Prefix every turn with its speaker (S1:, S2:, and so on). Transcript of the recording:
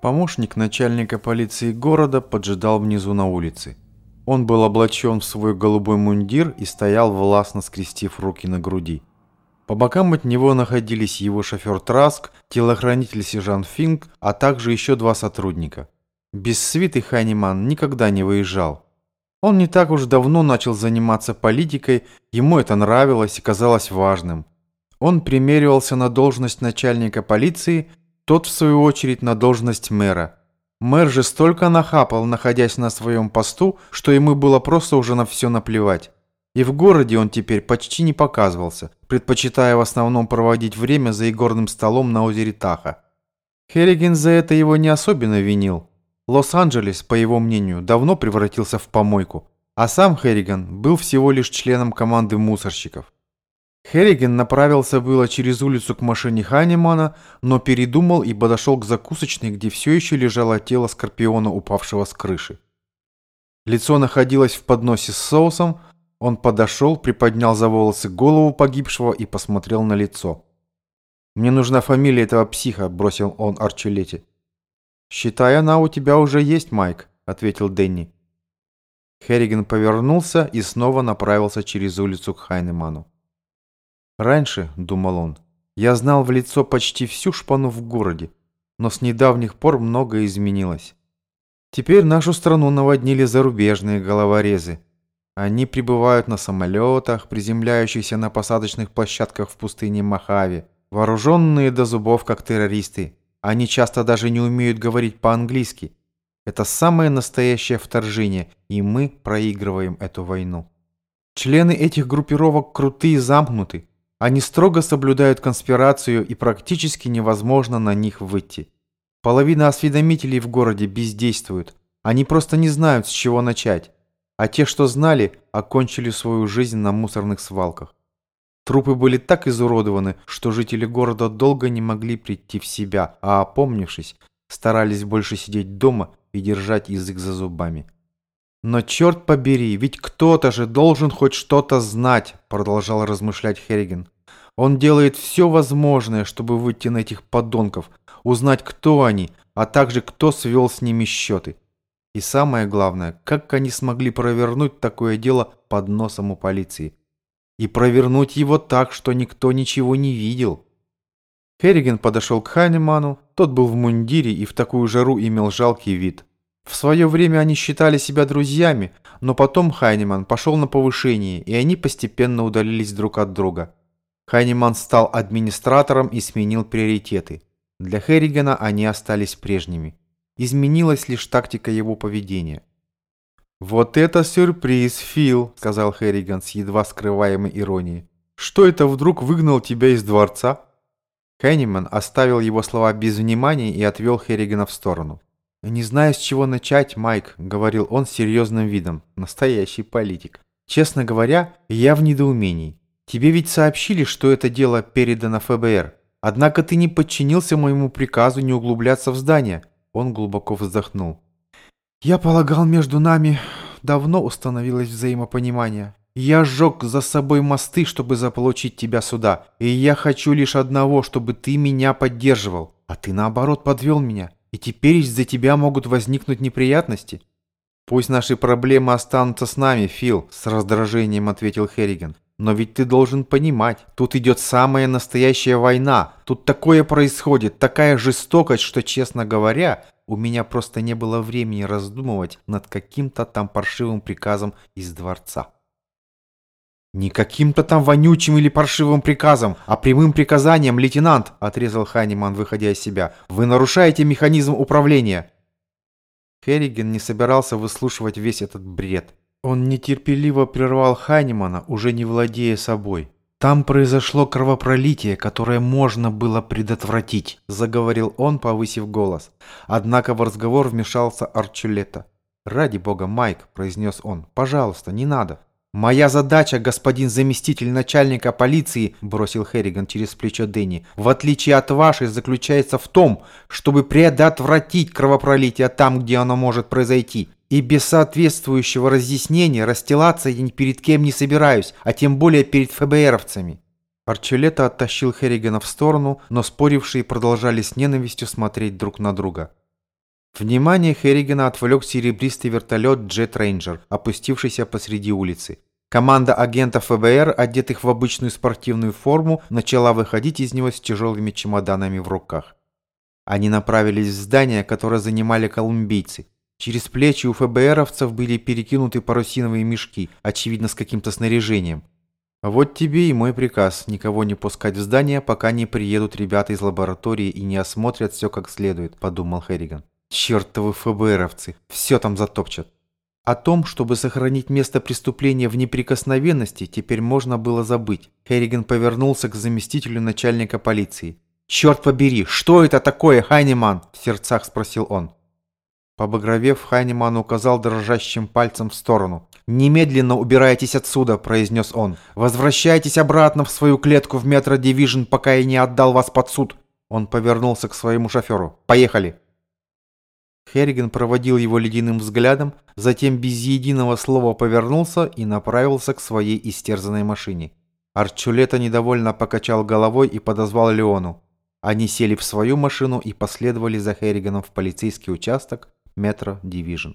S1: Помощник начальника полиции города поджидал внизу на улице. Он был облачен в свой голубой мундир и стоял властно скрестив руки на груди. По бокам от него находились его шофер Траск, телохранитель сержант Финк, а также еще два сотрудника. Без свиты Ханиман никогда не выезжал. Он не так уж давно начал заниматься политикой, ему это нравилось и казалось важным. Он примеривался на должность начальника полиции тот, в свою очередь, на должность мэра. Мэр же столько нахапал, находясь на своем посту, что ему было просто уже на все наплевать. И в городе он теперь почти не показывался, предпочитая в основном проводить время за игорным столом на озере Таха. Херриген за это его не особенно винил. Лос-Анджелес, по его мнению, давно превратился в помойку, а сам Херриган был всего лишь членом команды мусорщиков. Херриген направился было через улицу к машине Ханимана, но передумал и подошел к закусочной, где все еще лежало тело скорпиона, упавшего с крыши. Лицо находилось в подносе с соусом, он подошел, приподнял за волосы голову погибшего и посмотрел на лицо. «Мне нужна фамилия этого психа», – бросил он Арчулете. «Считай, она у тебя уже есть, Майк», – ответил Дэнни. Херриген повернулся и снова направился через улицу к Хайнеману. Раньше, думал он, я знал в лицо почти всю шпану в городе, но с недавних пор многое изменилось. Теперь нашу страну наводнили зарубежные головорезы. Они прибывают на самолетах, приземляющихся на посадочных площадках в пустыне Мохаве, вооруженные до зубов, как террористы. Они часто даже не умеют говорить по-английски. Это самое настоящее вторжение, и мы проигрываем эту войну. Члены этих группировок крутые и замкнуты, они строго соблюдают конспирацию и практически невозможно на них выйти. Половина осведомителей в городе бездействуют. Они просто не знают, с чего начать. А те, что знали, окончили свою жизнь на мусорных свалках. Трупы были так изуродованы, что жители города долго не могли прийти в себя, а опомнившись, старались больше сидеть дома и держать язык за зубами. «Но черт побери, ведь кто-то же должен хоть что-то знать», продолжал размышлять Херриген. «Он делает все возможное, чтобы выйти на этих подонков, узнать, кто они, а также кто свел с ними счеты. И самое главное, как они смогли провернуть такое дело под носом у полиции. И провернуть его так, что никто ничего не видел». Херриген подошел к Хайнеману, тот был в мундире и в такую жару имел жалкий вид. В свое время они считали себя друзьями, но потом Хайнеман пошел на повышение, и они постепенно удалились друг от друга. Хайнеман стал администратором и сменил приоритеты. Для Херригана они остались прежними. Изменилась лишь тактика его поведения. «Вот это сюрприз, Фил», — сказал Херриган с едва скрываемой иронией. «Что это вдруг выгнал тебя из дворца?» Хенниман оставил его слова без внимания и отвел Херригана в сторону. «Не знаю, с чего начать, Майк», — говорил он с серьезным видом. Настоящий политик. «Честно говоря, я в недоумении. Тебе ведь сообщили, что это дело передано ФБР. Однако ты не подчинился моему приказу не углубляться в здание». Он глубоко вздохнул. «Я полагал, между нами давно установилось взаимопонимание. Я сжег за собой мосты, чтобы заполучить тебя сюда. И я хочу лишь одного, чтобы ты меня поддерживал. А ты, наоборот, подвел меня. И теперь из-за тебя могут возникнуть неприятности. Пусть наши проблемы останутся с нами, Фил, с раздражением ответил Херриган. Но ведь ты должен понимать, тут идет самая настоящая война. Тут такое происходит, такая жестокость, что, честно говоря, у меня просто не было времени раздумывать над каким-то там паршивым приказом из дворца. «Не каким-то там вонючим или паршивым приказом, а прямым приказанием, лейтенант!» – отрезал Ханиман, выходя из себя. «Вы нарушаете механизм управления!» Херриген не собирался выслушивать весь этот бред. Он нетерпеливо прервал Ханимана, уже не владея собой. «Там произошло кровопролитие, которое можно было предотвратить», – заговорил он, повысив голос. Однако в разговор вмешался Арчулета. «Ради бога, Майк», – произнес он, – «пожалуйста, не надо». «Моя задача, господин заместитель начальника полиции», – бросил Херриган через плечо Дэнни, – «в отличие от вашей, заключается в том, чтобы предотвратить кровопролитие там, где оно может произойти. И без соответствующего разъяснения расстилаться я ни перед кем не собираюсь, а тем более перед ФБРовцами». Арчулета оттащил Херригана в сторону, но спорившие продолжали с ненавистью смотреть друг на друга. Внимание Херригана отвлек серебристый вертолет Jet Ranger, опустившийся посреди улицы. Команда агентов ФБР, одетых в обычную спортивную форму, начала выходить из него с тяжелыми чемоданами в руках. Они направились в здание, которое занимали колумбийцы. Через плечи у ФБРовцев были перекинуты парусиновые мешки, очевидно с каким-то снаряжением. «Вот тебе и мой приказ – никого не пускать в здание, пока не приедут ребята из лаборатории и не осмотрят все как следует», – подумал Херриган. «Чертовы ФБРовцы, все там затопчат». О том, чтобы сохранить место преступления в неприкосновенности, теперь можно было забыть. Херриган повернулся к заместителю начальника полиции. «Черт побери, что это такое, Хайнеман?» – в сердцах спросил он. Побагровев, Хайнеман указал дрожащим пальцем в сторону. «Немедленно убирайтесь отсюда», – произнес он. «Возвращайтесь обратно в свою клетку в Метро Дивижн, пока я не отдал вас под суд». Он повернулся к своему шоферу. «Поехали!» Херриган проводил его ледяным взглядом, затем без единого слова повернулся и направился к своей истерзанной машине. Арчулета недовольно покачал головой и подозвал Леону. Они сели в свою машину и последовали за Херриганом в полицейский участок Метро Дивижн.